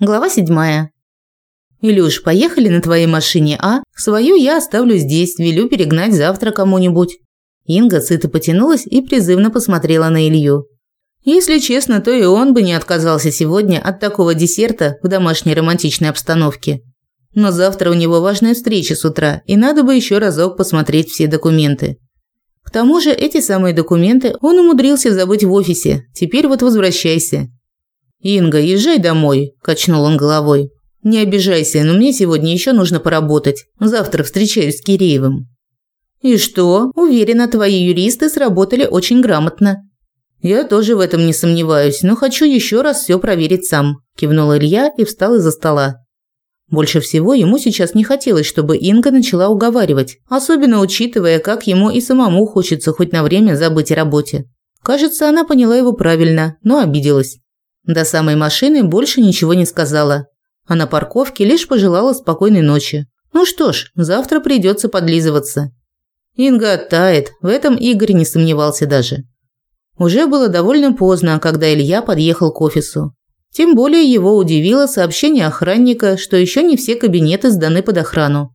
Глава седьмая. «Илюш, поехали на твоей машине, а? Свою я оставлю здесь, велю перегнать завтра кому-нибудь». Инга сыто потянулась и призывно посмотрела на Илью. Если честно, то и он бы не отказался сегодня от такого десерта в домашней романтичной обстановке. Но завтра у него важная встреча с утра, и надо бы еще разок посмотреть все документы. К тому же эти самые документы он умудрился забыть в офисе. Теперь вот возвращайся. «Инга, езжай домой», – качнул он головой. «Не обижайся, но мне сегодня еще нужно поработать. Завтра встречаюсь с Киреевым». «И что? Уверена, твои юристы сработали очень грамотно». «Я тоже в этом не сомневаюсь, но хочу еще раз все проверить сам», – кивнул Илья и встал из-за стола. Больше всего ему сейчас не хотелось, чтобы Инга начала уговаривать, особенно учитывая, как ему и самому хочется хоть на время забыть о работе. Кажется, она поняла его правильно, но обиделась. До самой машины больше ничего не сказала. А на парковке лишь пожелала спокойной ночи. Ну что ж, завтра придется подлизываться. Инга оттает, в этом Игорь не сомневался даже. Уже было довольно поздно, когда Илья подъехал к офису. Тем более его удивило сообщение охранника, что еще не все кабинеты сданы под охрану.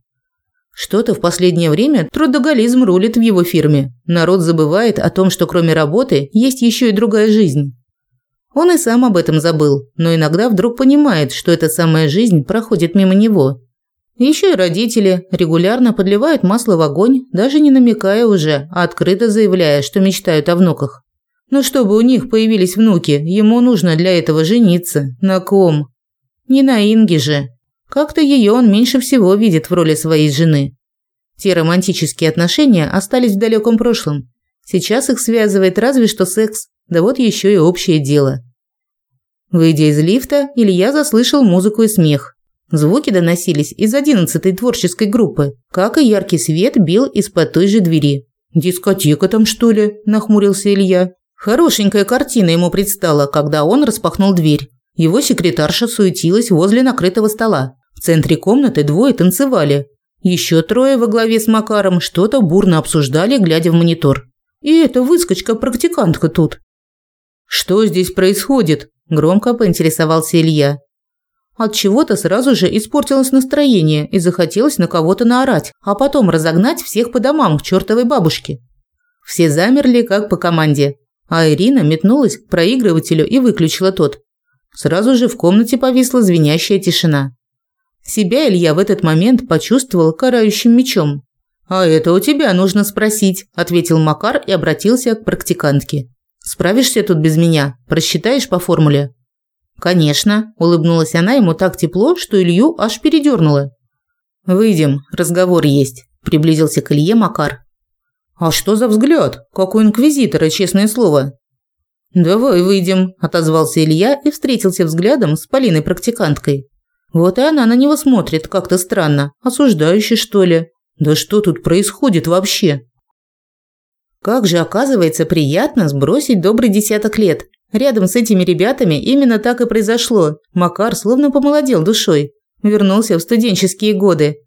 Что-то в последнее время трудоголизм рулит в его фирме. Народ забывает о том, что кроме работы есть еще и другая жизнь. Он и сам об этом забыл, но иногда вдруг понимает, что эта самая жизнь проходит мимо него. Еще и родители регулярно подливают масло в огонь, даже не намекая уже, а открыто заявляя, что мечтают о внуках. Но чтобы у них появились внуки, ему нужно для этого жениться. На ком? Не на Инге же. Как-то ее он меньше всего видит в роли своей жены. Те романтические отношения остались в далеком прошлом. Сейчас их связывает разве что секс, да вот еще и общее дело. Выйдя из лифта, Илья заслышал музыку и смех. Звуки доносились из одиннадцатой творческой группы, как и яркий свет бил из-под той же двери. «Дискотека там, что ли?» – нахмурился Илья. Хорошенькая картина ему предстала, когда он распахнул дверь. Его секретарша суетилась возле накрытого стола. В центре комнаты двое танцевали. Еще трое во главе с Макаром что-то бурно обсуждали, глядя в монитор. И эта выскочка-практикантка тут. «Что здесь происходит?» Громко поинтересовался Илья. От чего-то сразу же испортилось настроение и захотелось на кого-то наорать, а потом разогнать всех по домам к чертовой бабушке. Все замерли как по команде, а Ирина метнулась к проигрывателю и выключила тот. Сразу же в комнате повисла звенящая тишина. Себя Илья в этот момент почувствовал карающим мечом. «А это у тебя нужно спросить», – ответил Макар и обратился к практикантке. Справишься тут без меня? Просчитаешь по формуле?» «Конечно», – улыбнулась она ему так тепло, что Илью аж передернуло. «Выйдем, разговор есть», – приблизился к Илье Макар. «А что за взгляд? Как у инквизитора, честное слово». «Давай выйдем», – отозвался Илья и встретился взглядом с Полиной-практиканткой. Вот и она на него смотрит как-то странно, осуждающе что ли. Да что тут происходит вообще? Как же, оказывается, приятно сбросить добрый десяток лет. Рядом с этими ребятами именно так и произошло. Макар словно помолодел душой. Вернулся в студенческие годы.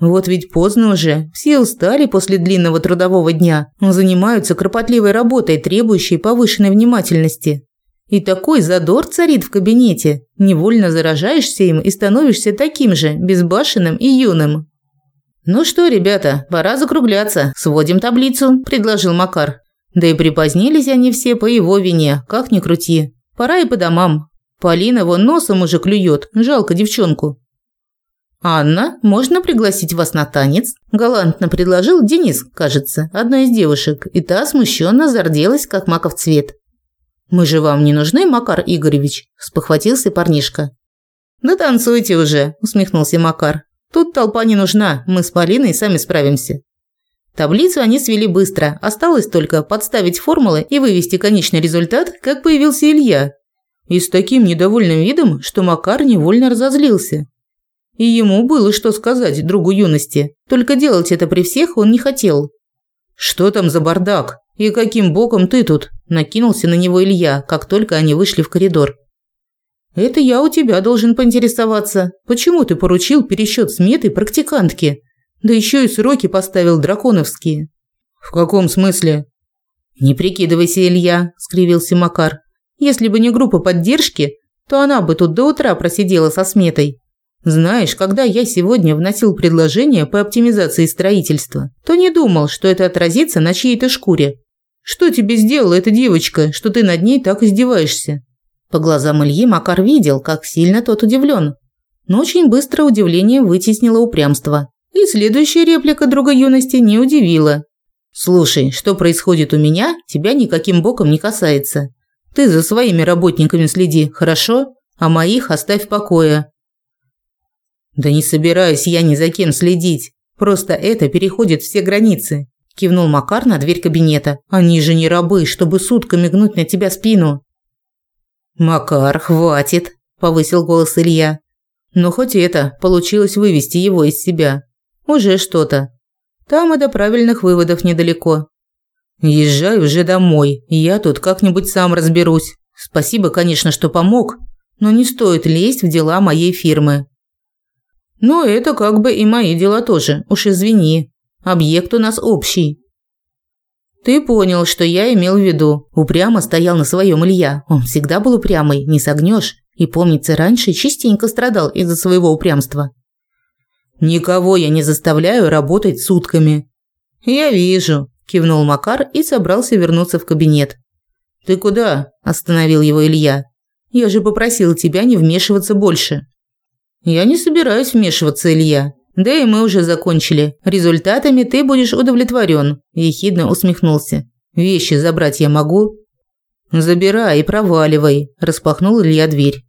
Вот ведь поздно уже. Все устали после длинного трудового дня. Занимаются кропотливой работой, требующей повышенной внимательности. И такой задор царит в кабинете. Невольно заражаешься им и становишься таким же, безбашенным и юным. «Ну что, ребята, пора закругляться. Сводим таблицу», – предложил Макар. Да и припозднились они все по его вине, как ни крути. Пора и по домам. Полина вон носом уже клюет, жалко девчонку. «Анна, можно пригласить вас на танец?» – галантно предложил Денис, кажется, одна из девушек, и та смущенно зарделась, как маков цвет. «Мы же вам не нужны, Макар Игоревич?» – спохватился парнишка. «Да танцуйте уже», – усмехнулся Макар. Тут толпа не нужна, мы с Полиной сами справимся. Таблицу они свели быстро, осталось только подставить формулы и вывести конечный результат, как появился Илья. И с таким недовольным видом, что Макар невольно разозлился. И ему было что сказать другу юности, только делать это при всех он не хотел. «Что там за бардак? И каким боком ты тут?» – накинулся на него Илья, как только они вышли в коридор. Это я у тебя должен поинтересоваться. Почему ты поручил пересчет сметы практикантке? Да еще и сроки поставил драконовские. В каком смысле? Не прикидывайся, Илья, скривился Макар. Если бы не группа поддержки, то она бы тут до утра просидела со сметой. Знаешь, когда я сегодня вносил предложение по оптимизации строительства, то не думал, что это отразится на чьей-то шкуре. Что тебе сделала эта девочка, что ты над ней так издеваешься? По глазам Ильи Макар видел, как сильно тот удивлен. Но очень быстро удивление вытеснило упрямство. И следующая реплика друга юности не удивила. «Слушай, что происходит у меня, тебя никаким боком не касается. Ты за своими работниками следи, хорошо? А моих оставь в покое». «Да не собираюсь я ни за кем следить. Просто это переходит все границы», – кивнул Макар на дверь кабинета. «Они же не рабы, чтобы сутками гнуть на тебя спину». «Макар, хватит!» – повысил голос Илья. Но хоть это получилось вывести его из себя. Уже что-то. Там и до правильных выводов недалеко. Езжай уже домой, я тут как-нибудь сам разберусь. Спасибо, конечно, что помог, но не стоит лезть в дела моей фирмы. Но это как бы и мои дела тоже, уж извини. Объект у нас общий. Ты понял, что я имел в виду. Упрямо стоял на своем Илья. Он всегда был упрямый, не согнешь. И помнится, раньше частенько страдал из-за своего упрямства. Никого я не заставляю работать сутками. Я вижу, кивнул Макар и собрался вернуться в кабинет. Ты куда? остановил его Илья. Я же попросил тебя не вмешиваться больше. Я не собираюсь вмешиваться, Илья. Да и мы уже закончили. Результатами ты будешь удовлетворен. ехидно усмехнулся. Вещи забрать я могу? Забирай и проваливай, распахнул Илья дверь.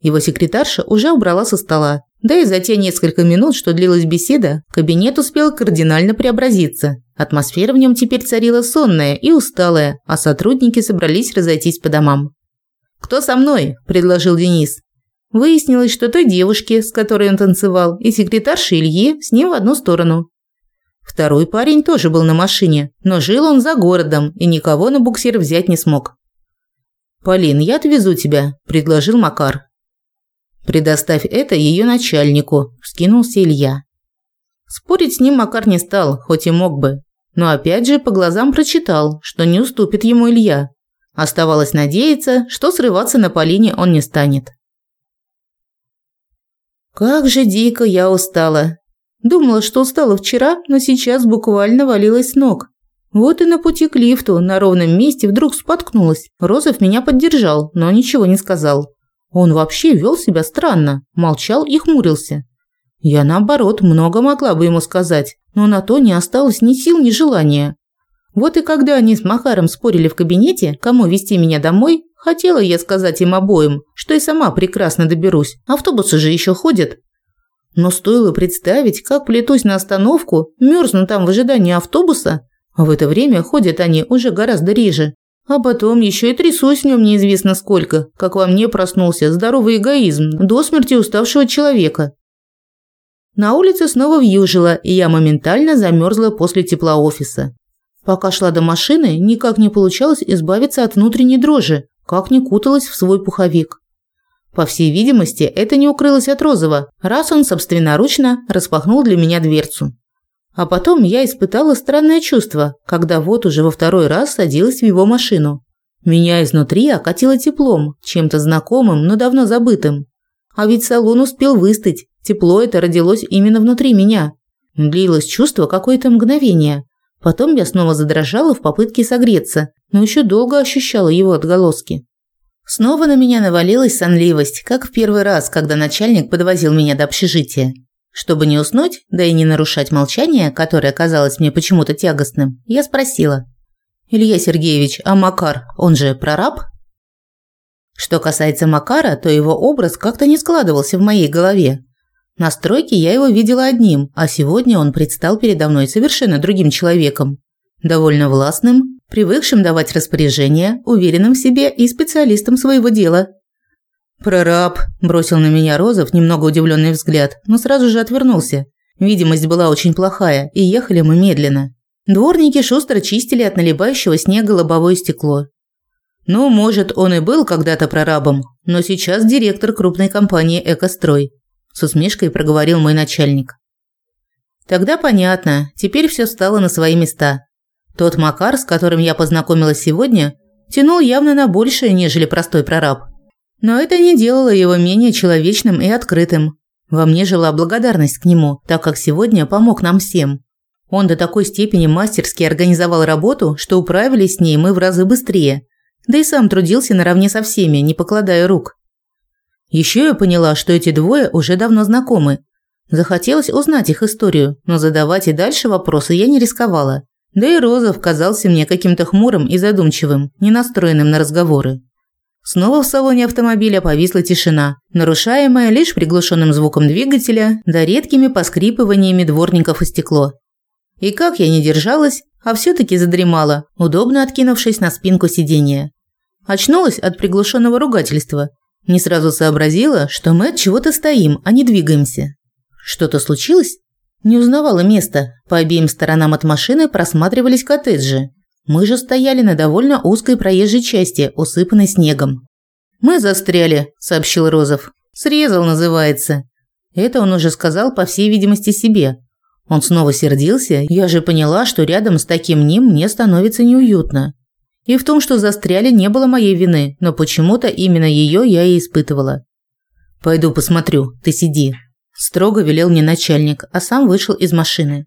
Его секретарша уже убрала со стола. Да и за те несколько минут, что длилась беседа, кабинет успел кардинально преобразиться. Атмосфера в нем теперь царила сонная и усталая, а сотрудники собрались разойтись по домам. «Кто со мной?» – предложил Денис. Выяснилось, что той девушке, с которой он танцевал, и секретарше Ильи с ним в одну сторону. Второй парень тоже был на машине, но жил он за городом и никого на буксир взять не смог. «Полин, я отвезу тебя», – предложил Макар. «Предоставь это ее начальнику», – вскинулся Илья. Спорить с ним Макар не стал, хоть и мог бы. Но опять же по глазам прочитал, что не уступит ему Илья. Оставалось надеяться, что срываться на Полине он не станет. Как же дико я устала. Думала, что устала вчера, но сейчас буквально валилась с ног. Вот и на пути к лифту на ровном месте вдруг споткнулась. Розов меня поддержал, но ничего не сказал. Он вообще вел себя странно, молчал и хмурился. Я, наоборот, много могла бы ему сказать, но на то не осталось ни сил, ни желания. Вот и когда они с Махаром спорили в кабинете, кому вести меня домой, хотела я сказать им обоим, что и сама прекрасно доберусь, автобусы же еще ходят. Но стоило представить, как плетусь на остановку, мерзну там в ожидании автобуса, а в это время ходят они уже гораздо реже. А потом еще и трясусь в нем неизвестно сколько, как во мне проснулся здоровый эгоизм до смерти уставшего человека. На улице снова вьюжило, и я моментально замерзла после тепла офиса. Пока шла до машины, никак не получалось избавиться от внутренней дрожи, как не куталась в свой пуховик. По всей видимости, это не укрылось от Розова, раз он собственноручно распахнул для меня дверцу. А потом я испытала странное чувство, когда вот уже во второй раз садилась в его машину. Меня изнутри окатило теплом, чем-то знакомым, но давно забытым. А ведь салон успел выстыть, тепло это родилось именно внутри меня. Длилось чувство какое-то мгновение. Потом я снова задрожала в попытке согреться, но еще долго ощущала его отголоски. Снова на меня навалилась сонливость, как в первый раз, когда начальник подвозил меня до общежития. Чтобы не уснуть, да и не нарушать молчание, которое казалось мне почему-то тягостным, я спросила. «Илья Сергеевич, а Макар, он же прораб?» Что касается Макара, то его образ как-то не складывался в моей голове. На стройке я его видела одним, а сегодня он предстал передо мной совершенно другим человеком. Довольно властным, привыкшим давать распоряжения, уверенным в себе и специалистом своего дела – «Прораб», – бросил на меня Розов немного удивленный взгляд, но сразу же отвернулся. Видимость была очень плохая, и ехали мы медленно. Дворники шустро чистили от налипающего снега лобовое стекло. Ну, может, он и был когда-то прорабом, но сейчас директор крупной компании «Экострой», – с усмешкой проговорил мой начальник. Тогда понятно, теперь все стало на свои места. Тот Макар, с которым я познакомилась сегодня, тянул явно на большее, нежели простой прораб. Но это не делало его менее человечным и открытым. Во мне жила благодарность к нему, так как сегодня помог нам всем. Он до такой степени мастерски организовал работу, что управились с ней мы в разы быстрее. Да и сам трудился наравне со всеми, не покладая рук. Еще я поняла, что эти двое уже давно знакомы. Захотелось узнать их историю, но задавать и дальше вопросы я не рисковала. Да и Розов казался мне каким-то хмурым и задумчивым, не настроенным на разговоры. Снова в салоне автомобиля повисла тишина, нарушаемая лишь приглушенным звуком двигателя да редкими поскрипываниями дворников и стекло. И как я не держалась, а все таки задремала, удобно откинувшись на спинку сиденья. Очнулась от приглушенного ругательства. Не сразу сообразила, что мы от чего-то стоим, а не двигаемся. Что-то случилось? Не узнавала места. По обеим сторонам от машины просматривались коттеджи. Мы же стояли на довольно узкой проезжей части, усыпанной снегом. «Мы застряли», – сообщил Розов. «Срезал, называется». Это он уже сказал, по всей видимости, себе. Он снова сердился, я же поняла, что рядом с таким ним мне становится неуютно. И в том, что застряли, не было моей вины, но почему-то именно ее я и испытывала. «Пойду посмотрю, ты сиди», – строго велел мне начальник, а сам вышел из машины.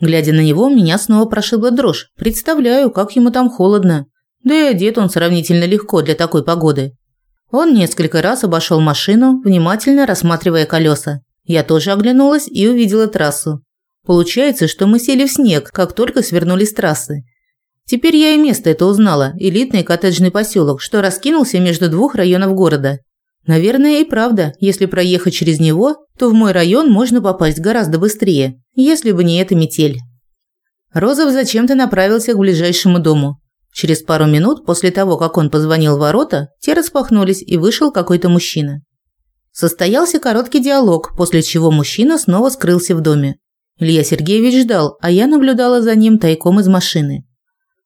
Глядя на него, меня снова прошибла дрожь. Представляю, как ему там холодно. Да и одет он сравнительно легко для такой погоды. Он несколько раз обошел машину, внимательно рассматривая колеса. Я тоже оглянулась и увидела трассу. Получается, что мы сели в снег, как только свернули с трассы. Теперь я и место это узнала – элитный коттеджный поселок, что раскинулся между двух районов города. Наверное, и правда, если проехать через него, то в мой район можно попасть гораздо быстрее, если бы не эта метель. Розов зачем-то направился к ближайшему дому. Через пару минут после того, как он позвонил в ворота, те распахнулись и вышел какой-то мужчина. Состоялся короткий диалог, после чего мужчина снова скрылся в доме. Илья Сергеевич ждал, а я наблюдала за ним тайком из машины.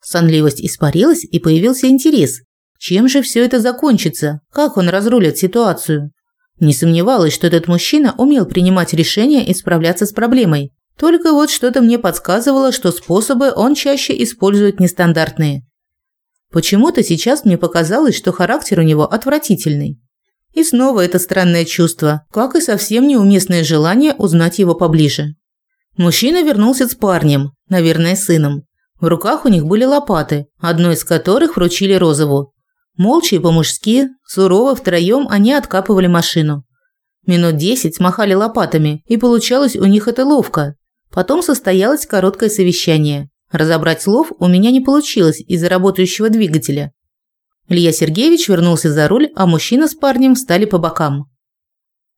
Сонливость испарилась, и появился интерес. Чем же все это закончится? Как он разрулит ситуацию? Не сомневалась, что этот мужчина умел принимать решения и справляться с проблемой. Только вот что-то мне подсказывало, что способы он чаще использует нестандартные. Почему-то сейчас мне показалось, что характер у него отвратительный. И снова это странное чувство, как и совсем неуместное желание узнать его поближе. Мужчина вернулся с парнем, наверное, сыном. В руках у них были лопаты, одну из которых вручили Розову. Молча и по-мужски, сурово втроем они откапывали машину. Минут десять смахали лопатами, и получалось у них это ловко. Потом состоялось короткое совещание. Разобрать слов у меня не получилось из-за работающего двигателя. Илья Сергеевич вернулся за руль, а мужчина с парнем встали по бокам.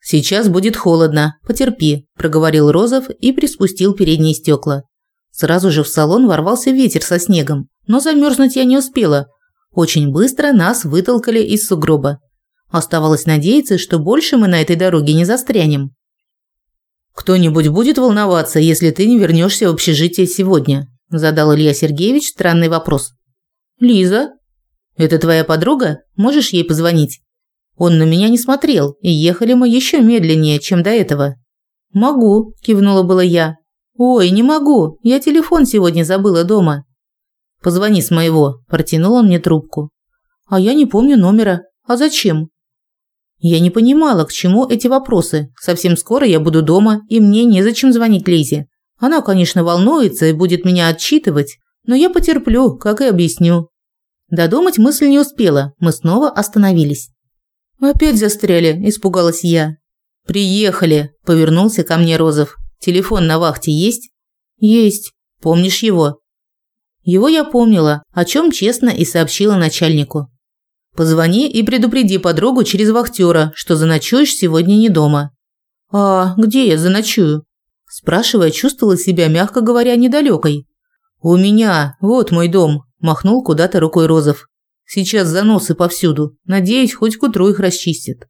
«Сейчас будет холодно, потерпи», – проговорил Розов и приспустил передние стекла. Сразу же в салон ворвался ветер со снегом, но замерзнуть я не успела. Очень быстро нас вытолкали из сугроба. Оставалось надеяться, что больше мы на этой дороге не застрянем. «Кто-нибудь будет волноваться, если ты не вернешься в общежитие сегодня?» – задал Илья Сергеевич странный вопрос. «Лиза? Это твоя подруга? Можешь ей позвонить?» Он на меня не смотрел, и ехали мы еще медленнее, чем до этого. «Могу», – кивнула была я. «Ой, не могу, я телефон сегодня забыла дома». «Позвони с моего», – протянул он мне трубку. «А я не помню номера. А зачем?» Я не понимала, к чему эти вопросы. Совсем скоро я буду дома, и мне незачем звонить Лизе. Она, конечно, волнуется и будет меня отчитывать, но я потерплю, как и объясню. Додумать мысль не успела, мы снова остановились. «Опять застряли», – испугалась я. «Приехали», – повернулся ко мне Розов. Телефон на вахте есть? Есть. Помнишь его? Его я помнила, о чем честно и сообщила начальнику. Позвони и предупреди подругу через вахтера, что заночуешь сегодня не дома. А где я заночую? Спрашивая, чувствовала себя, мягко говоря, недалекой. У меня, вот мой дом, махнул куда-то рукой Розов. Сейчас заносы повсюду. Надеюсь, хоть к утру их расчистят.